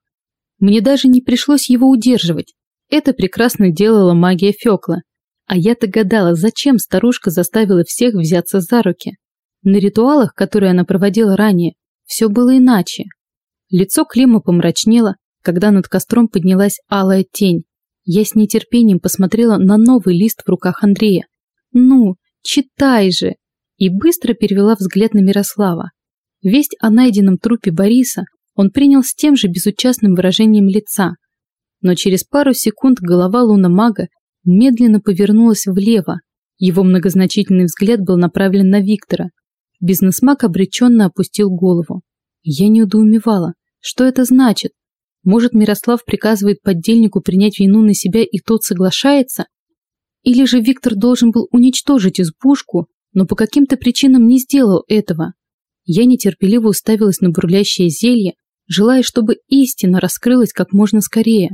Мне даже не пришлось его удерживать. Это прекрасно делала магия Фёкла. А я-то гадала, зачем старушка заставила всех взяться за руки. На ритуалах, которые она проводила ранее, все было иначе. Лицо Клима помрачнело, когда над костром поднялась алая тень. Я с нетерпением посмотрела на новый лист в руках Андрея. «Ну, читай же!» И быстро перевела взгляд на Мирослава. Весть о найденном трупе Бориса он принял с тем же безучастным выражением лица. Но через пару секунд голова луномага медленно повернулась влево. Его многозначительный взгляд был направлен на Виктора. Бизнесмаг обреченно опустил голову. Я не недоумевала. Что это значит? Может, Мирослав приказывает поддельнику принять вину на себя, и тот соглашается? Или же Виктор должен был уничтожить избушку, но по каким-то причинам не сделал этого? Я нетерпеливо уставилась на бурлящее зелье, желая, чтобы истина раскрылась как можно скорее.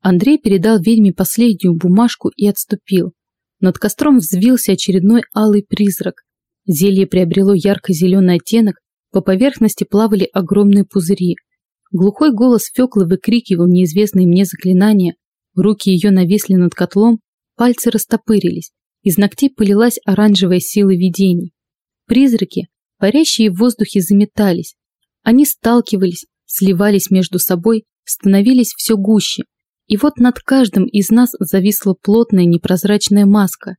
Андрей передал ведьме последнюю бумажку и отступил. Над костром взвился очередной алый призрак. Зелье приобрело ярко-зеленый оттенок, по поверхности плавали огромные пузыри. Глухой голос Феклы выкрикивал неизвестные мне заклинания, руки ее нависли над котлом, пальцы растопырились, из ногтей полилась оранжевая сила видений. Призраки, парящие в воздухе, заметались. Они сталкивались, сливались между собой, становились все гуще. И вот над каждым из нас зависла плотная непрозрачная маска.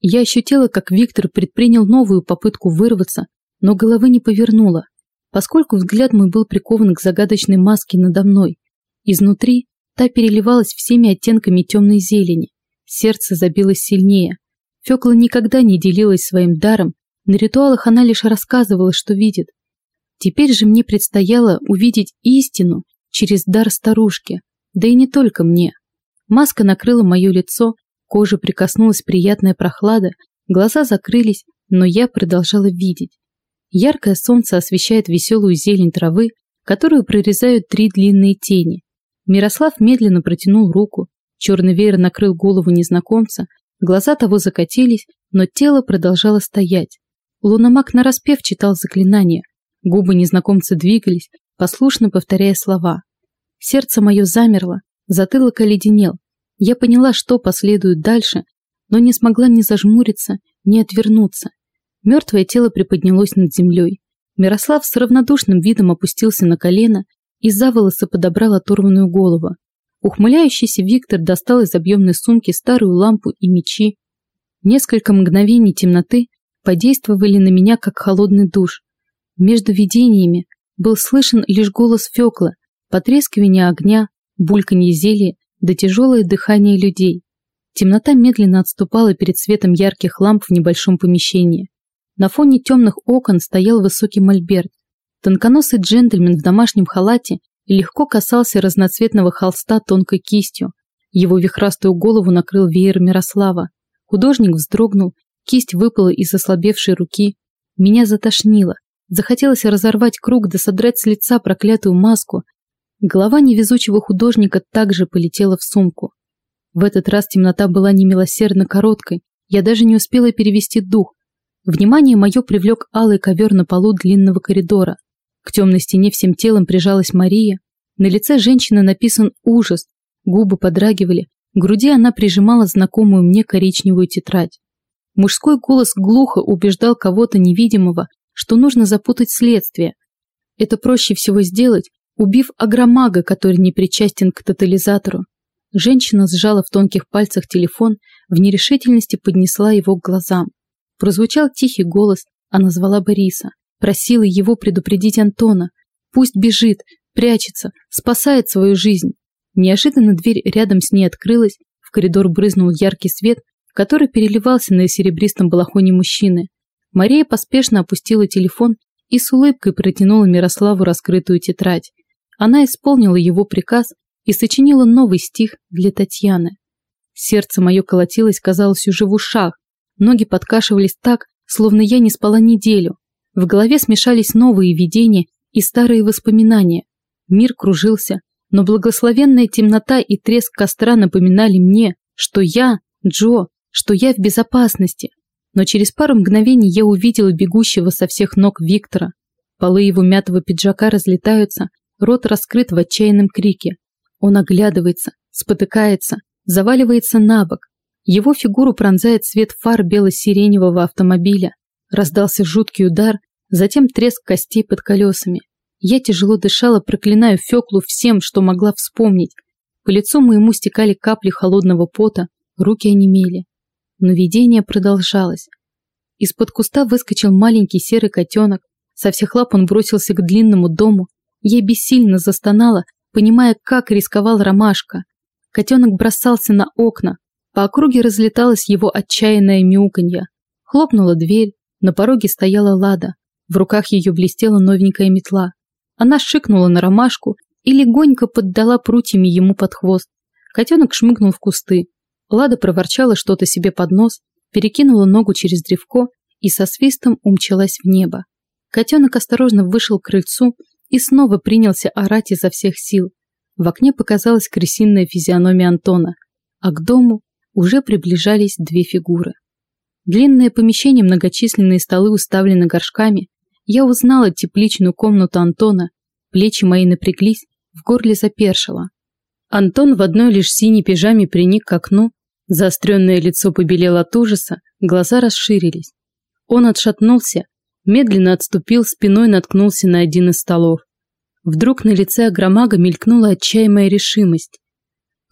Я ощутила, как Виктор предпринял новую попытку вырваться, но головы не повернула, поскольку взгляд мой был прикован к загадочной маске надо мной. Изнутри та переливалась всеми оттенками темной зелени. Сердце забилось сильнее. Фёкла никогда не делилась своим даром, на ритуалах она лишь рассказывала, что видит. Теперь же мне предстояло увидеть истину через дар старушки, да и не только мне. Маска накрыла мое лицо, кожа прикоснулась приятная прохлада, глаза закрылись, но я продолжала видеть. Яркое солнце освещает веселую зелень травы, которую прорезают три длинные тени. Мирослав медленно протянул руку, черный веер накрыл голову незнакомца, глаза того закатились, но тело продолжало стоять. Луномаг нараспев читал заклинание, губы незнакомца двигались, послушно повторяя слова. Сердце мое замерло, затылок оледенел. Я поняла, что последует дальше, но не смогла ни зажмуриться, ни отвернуться. Мертвое тело приподнялось над землей. Мирослав с равнодушным видом опустился на колено и за волосы подобрал оторванную голову. Ухмыляющийся Виктор достал из объемной сумки старую лампу и мечи. Несколько мгновений темноты подействовали на меня, как холодный душ. Между видениями был слышен лишь голос Фёкла, потрескивание огня, бульканье зелья да тяжелое дыхание людей. Темнота медленно отступала перед светом ярких ламп в небольшом помещении. На фоне темных окон стоял высокий мольберт. Тонконосый джентльмен в домашнем халате легко касался разноцветного холста тонкой кистью. Его вихрастую голову накрыл веер Мирослава. Художник вздрогнул, кисть выпала из ослабевшей руки. Меня затошнило. Захотелось разорвать круг да содрать с лица проклятую маску. Голова невезучего художника также полетела в сумку. В этот раз темнота была немилосердно короткой. Я даже не успела перевести дух. Внимание мое привлек алый ковер на полу длинного коридора. К темной стене всем телом прижалась Мария. На лице женщины написан ужас, губы подрагивали, к груди она прижимала знакомую мне коричневую тетрадь. Мужской голос глухо убеждал кого-то невидимого, что нужно запутать следствие. Это проще всего сделать, убив агромага, который не причастен к тотализатору. Женщина сжала в тонких пальцах телефон, в нерешительности поднесла его к глазам. Прозвучал тихий голос, она звала Бориса, просила его предупредить Антона. Пусть бежит, прячется, спасает свою жизнь. Неожиданно дверь рядом с ней открылась, в коридор брызнул яркий свет, который переливался на серебристом балахоне мужчины. Мария поспешно опустила телефон и с улыбкой протянула Мирославу раскрытую тетрадь. Она исполнила его приказ и сочинила новый стих для Татьяны. Сердце мое колотилось, казалось, уже в ушах, Ноги подкашивались так, словно я не спала неделю. В голове смешались новые видения и старые воспоминания. Мир кружился, но благословенная темнота и треск костра напоминали мне, что я, Джо, что я в безопасности. Но через пару мгновений я увидела бегущего со всех ног Виктора. Полы его мятого пиджака разлетаются, рот раскрыт в отчаянном крике. Он оглядывается, спотыкается, заваливается на бок, его фигуру пронзает свет фар бело-сиреневого автомобиля. Раздался жуткий удар, затем треск костей под колесами. Я тяжело дышала, проклиная Феклу всем, что могла вспомнить. По лицу моему стекали капли холодного пота, руки онемели. Но видение продолжалось. Из-под куста выскочил маленький серый котенок. Со всех лап он бросился к длинному дому. Я бессильно застонала, понимая, как рисковал ромашка. Котенок бросался на окна. По округе разлеталось его отчаянное мяуканье. Хлопнула дверь. На пороге стояла Лада. В руках ее блестела новенькая метла. Она шикнула на ромашку и легонько поддала прутьями ему под хвост. Котенок шмыгнул в кусты. Лада проворчала что-то себе под нос, перекинула ногу через древко и со свистом умчалась в небо. Котенок осторожно вышел к крыльцу и снова принялся орать изо всех сил. В окне показалась крысиная физиономия Антона, а к дому уже приближались две фигуры. Длинное помещение, многочисленные столы уставлены горшками. Я узнала тепличную комнату Антона, плечи мои напряглись, в горле запершило. Антон в одной лишь синей пижаме приник к окну, заостренное лицо побелело от ужаса, глаза расширились. Он отшатнулся, медленно отступил, спиной наткнулся на один из столов. Вдруг на лице агромага мелькнула отчаянная решимость.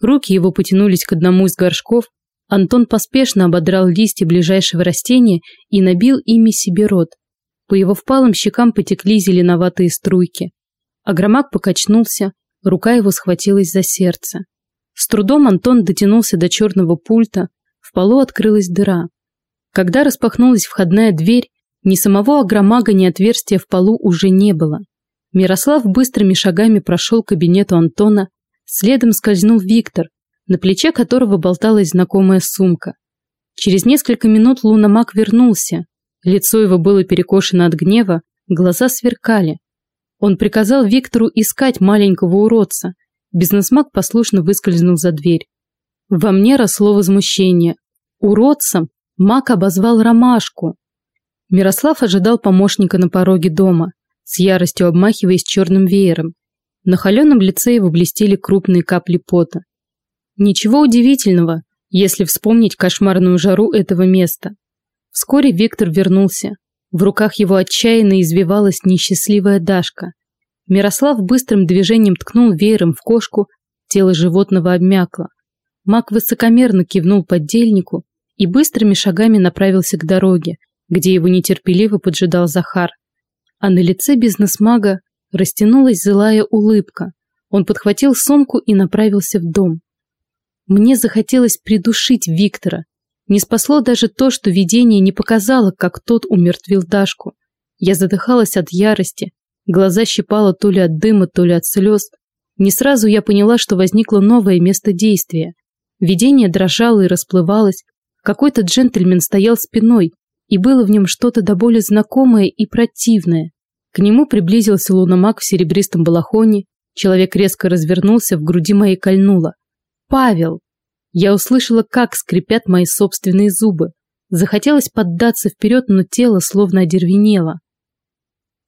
Руки его потянулись к одному из горшков, Антон поспешно ободрал листья ближайшего растения и набил ими себе рот. По его впалым щекам потекли зеленоватые струйки. Агромаг покачнулся, рука его схватилась за сердце. С трудом Антон дотянулся до черного пульта, в полу открылась дыра. Когда распахнулась входная дверь, ни самого агромага, ни отверстия в полу уже не было. Мирослав быстрыми шагами прошел к кабинету Антона, следом скользнул Виктор, на плече которого болталась знакомая сумка. Через несколько минут Лунамаг вернулся. Лицо его было перекошено от гнева, глаза сверкали. Он приказал Виктору искать маленького уродца. Бизнесмаг послушно выскользнул за дверь. Во мне росло возмущение. Уродцем маг обозвал ромашку. Мирослав ожидал помощника на пороге дома, с яростью обмахиваясь черным веером. На холеном лице его блестели крупные капли пота. Ничего удивительного, если вспомнить кошмарную жару этого места. Вскоре Виктор вернулся. В руках его отчаянно извивалась несчастливая Дашка. Мирослав быстрым движением ткнул веером в кошку, тело животного обмякло. Мак высокомерно кивнул поддельнику и быстрыми шагами направился к дороге, где его нетерпеливо поджидал Захар. А на лице бизнесмага растянулась злая улыбка. Он подхватил сумку и направился в дом. Мне захотелось придушить Виктора. Не спасло даже то, что видение не показало, как тот умертвил Дашку. Я задыхалась от ярости, глаза щипало то ли от дыма, то ли от слез. Не сразу я поняла, что возникло новое место действия. Видение дрожало и расплывалось. Какой-то джентльмен стоял спиной, и было в нем что-то до боли знакомое и противное. К нему приблизился луномаг в серебристом балахоне, человек резко развернулся, в груди моей кольнуло. «Павел!» Я услышала, как скрипят мои собственные зубы. Захотелось поддаться вперед, но тело словно одервенело.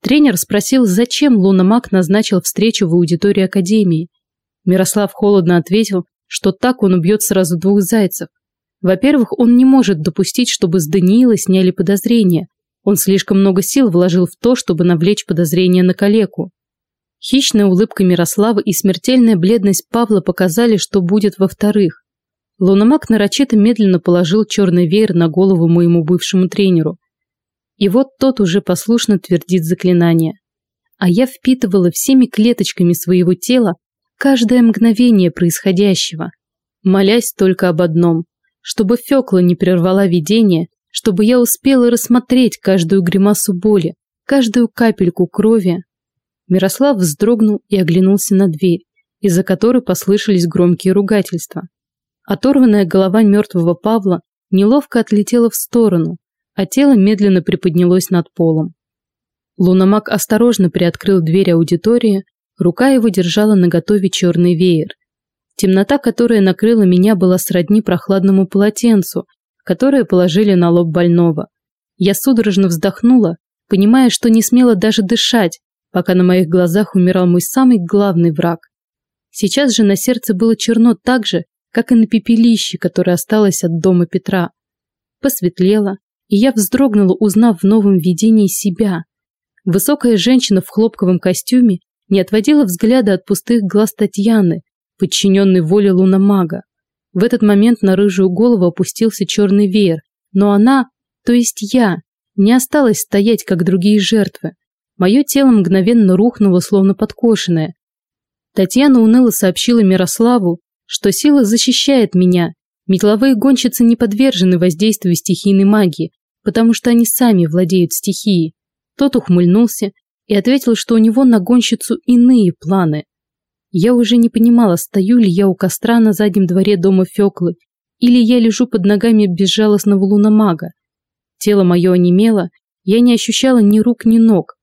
Тренер спросил, зачем Луномаг назначил встречу в аудитории Академии. Мирослав холодно ответил, что так он убьет сразу двух зайцев. Во-первых, он не может допустить, чтобы с Даниила сняли подозрения. Он слишком много сил вложил в то, чтобы навлечь подозрения на калеку. Хищная улыбка Мирослава и смертельная бледность Павла показали, что будет во-вторых. Луномак нарочито медленно положил черный веер на голову моему бывшему тренеру. И вот тот уже послушно твердит заклинание. А я впитывала всеми клеточками своего тела каждое мгновение происходящего, молясь только об одном чтобы Фёкла не прервала видение, чтобы я успела рассмотреть каждую гримасу боли, каждую капельку крови. Мирослав вздрогнул и оглянулся на дверь, из-за которой послышались громкие ругательства. Оторванная голова мертвого Павла неловко отлетела в сторону, а тело медленно приподнялось над полом. Луномак осторожно приоткрыл дверь аудитории, рука его держала наготове черный веер. Темнота, которая накрыла меня, была сродни прохладному полотенцу, которое положили на лоб больного. Я судорожно вздохнула, понимая, что не смела даже дышать, пока на моих глазах умирал мой самый главный враг. Сейчас же на сердце было черно так же, как и на пепелище, которое осталось от дома Петра. Посветлело, и я вздрогнула, узнав в новом видении себя. Высокая женщина в хлопковом костюме не отводила взгляда от пустых глаз Татьяны, подчиненной воле луномага. В этот момент на рыжую голову опустился черный веер, но она, то есть я, не осталась стоять, как другие жертвы. Мое тело мгновенно рухнуло, словно подкошенное. Татьяна уныло сообщила Мирославу, что сила защищает меня. Метловые гонщицы не подвержены воздействию стихийной магии, потому что они сами владеют стихией. Тот ухмыльнулся и ответил, что у него на гонщицу иные планы. Я уже не понимала, стою ли я у костра на заднем дворе дома Феклы, или я лежу под ногами безжалостного луномага. Тело мое онемело, я не ощущала ни рук, ни ног.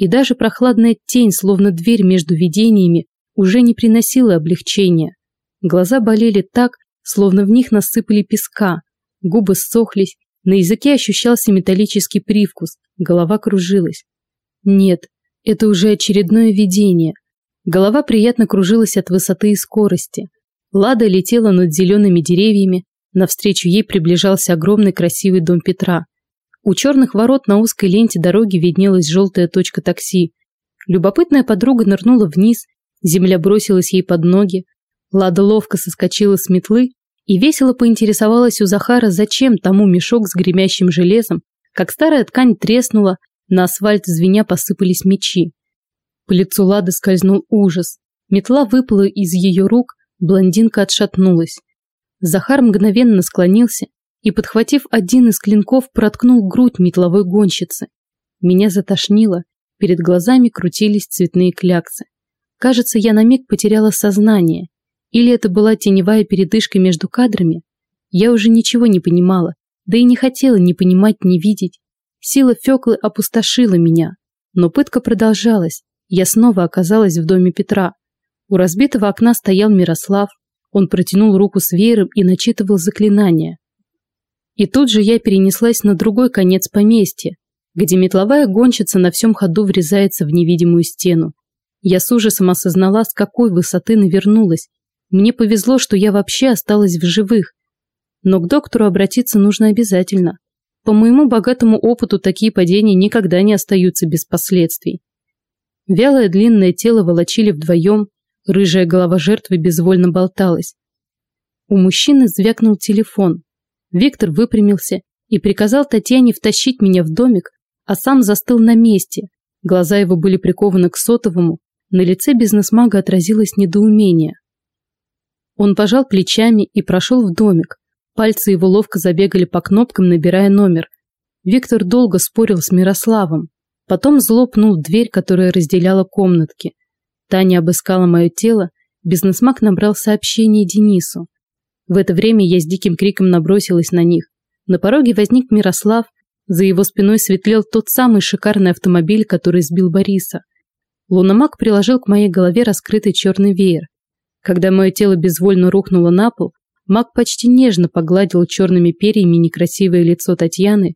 И даже прохладная тень, словно дверь между видениями, уже не приносила облегчения. Глаза болели так, словно в них насыпали песка, губы ссохлись, на языке ощущался металлический привкус, голова кружилась. Нет, это уже очередное видение. Голова приятно кружилась от высоты и скорости. Лада летела над зелеными деревьями, навстречу ей приближался огромный красивый дом Петра. У черных ворот на узкой ленте дороги виднелась желтая точка такси. Любопытная подруга нырнула вниз, земля бросилась ей под ноги. Лада ловко соскочила с метлы и весело поинтересовалась у Захара, зачем тому мешок с гремящим железом, как старая ткань треснула, на асфальт звеня посыпались мечи. По лицу Лады скользнул ужас. Метла выпала из ее рук, блондинка отшатнулась. Захар мгновенно склонился и, подхватив один из клинков, проткнул грудь метловой гонщицы. Меня затошнило, перед глазами крутились цветные кляксы. Кажется, я на миг потеряла сознание. Или это была теневая передышка между кадрами? Я уже ничего не понимала, да и не хотела ни понимать, ни видеть. Сила Феклы опустошила меня. Но пытка продолжалась, я снова оказалась в доме Петра. У разбитого окна стоял Мирослав. Он протянул руку с веером и начитывал заклинания. И тут же я перенеслась на другой конец поместья, где метловая гонщица на всем ходу врезается в невидимую стену. Я с ужасом осознала, с какой высоты навернулась. Мне повезло, что я вообще осталась в живых. Но к доктору обратиться нужно обязательно. По моему богатому опыту такие падения никогда не остаются без последствий. Вялое длинное тело волочили вдвоем, рыжая голова жертвы безвольно болталась. У мужчины звякнул телефон. Виктор выпрямился и приказал Татьяне втащить меня в домик, а сам застыл на месте. Глаза его были прикованы к сотовому, на лице бизнесмага отразилось недоумение. Он пожал плечами и прошел в домик. Пальцы его ловко забегали по кнопкам, набирая номер. Виктор долго спорил с Мирославом. Потом зло пнул дверь, которая разделяла комнатки. Таня обыскала мое тело, бизнесмак набрал сообщение Денису. В это время я с диким криком набросилась на них. На пороге возник Мирослав, за его спиной светлел тот самый шикарный автомобиль, который сбил Бориса. Луномаг приложил к моей голове раскрытый черный веер. Когда мое тело безвольно рухнуло на пол, маг почти нежно погладил черными перьями некрасивое лицо Татьяны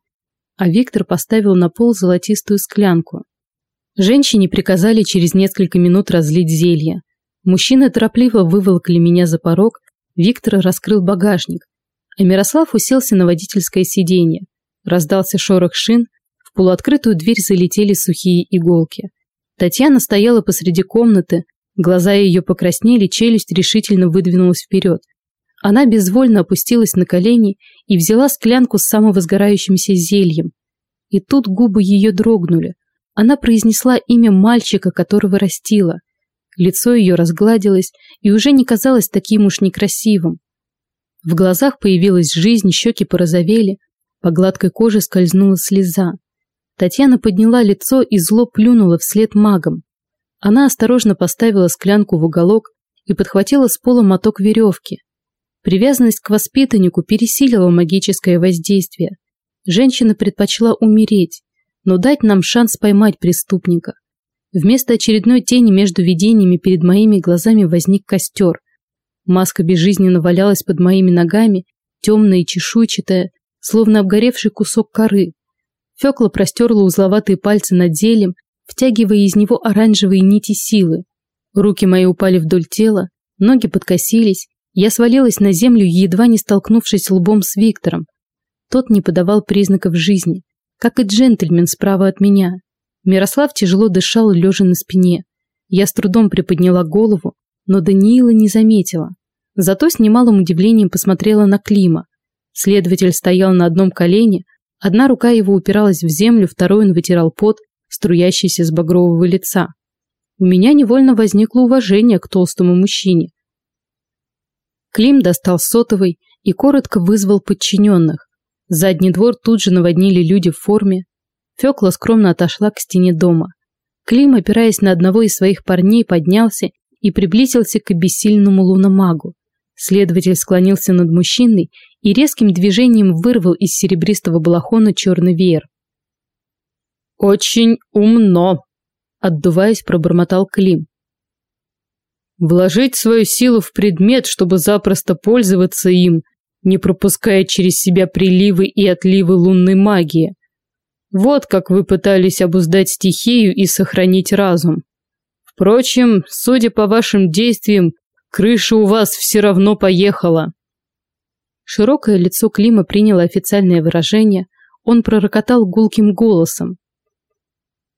а Виктор поставил на пол золотистую склянку. Женщине приказали через несколько минут разлить зелье. Мужчины торопливо выволокли меня за порог, Виктор раскрыл багажник, а Мирослав уселся на водительское сиденье. Раздался шорох шин, в полуоткрытую дверь залетели сухие иголки. Татьяна стояла посреди комнаты, глаза ее покраснели, челюсть решительно выдвинулась вперед. Она безвольно опустилась на колени и взяла склянку с самовозгорающимся зельем. И тут губы ее дрогнули. Она произнесла имя мальчика, которого растила. Лицо ее разгладилось и уже не казалось таким уж некрасивым. В глазах появилась жизнь, щеки порозовели, по гладкой коже скользнула слеза. Татьяна подняла лицо и зло плюнула вслед магам. Она осторожно поставила склянку в уголок и подхватила с пола моток веревки. Привязанность к воспитаннику пересилила магическое воздействие. Женщина предпочла умереть, но дать нам шанс поймать преступника. Вместо очередной тени между видениями перед моими глазами возник костер. Маска безжизненно валялась под моими ногами, темная и чешуйчатая, словно обгоревший кусок коры. Фекла простерла узловатые пальцы над зельем, втягивая из него оранжевые нити силы. Руки мои упали вдоль тела, ноги подкосились, я свалилась на землю, едва не столкнувшись лбом с Виктором. Тот не подавал признаков жизни, как и джентльмен справа от меня. Мирослав тяжело дышал, лежа на спине. Я с трудом приподняла голову, но Даниила не заметила. Зато с немалым удивлением посмотрела на Клима. Следователь стоял на одном колене, одна рука его упиралась в землю, второй он вытирал пот, струящийся с багрового лица. У меня невольно возникло уважение к толстому мужчине. Клим достал сотовый и коротко вызвал подчиненных. Задний двор тут же наводнили люди в форме. Фёкла скромно отошла к стене дома. Клим, опираясь на одного из своих парней, поднялся и приблизился к обессильному луномагу. Следователь склонился над мужчиной и резким движением вырвал из серебристого балахона черный веер. «Очень умно!» отдуваясь, пробормотал Клим. Вложить свою силу в предмет, чтобы запросто пользоваться им, не пропуская через себя приливы и отливы лунной магии. Вот как вы пытались обуздать стихию и сохранить разум. Впрочем, судя по вашим действиям, крыша у вас все равно поехала. Широкое лицо Клима приняло официальное выражение, он пророкотал гулким голосом.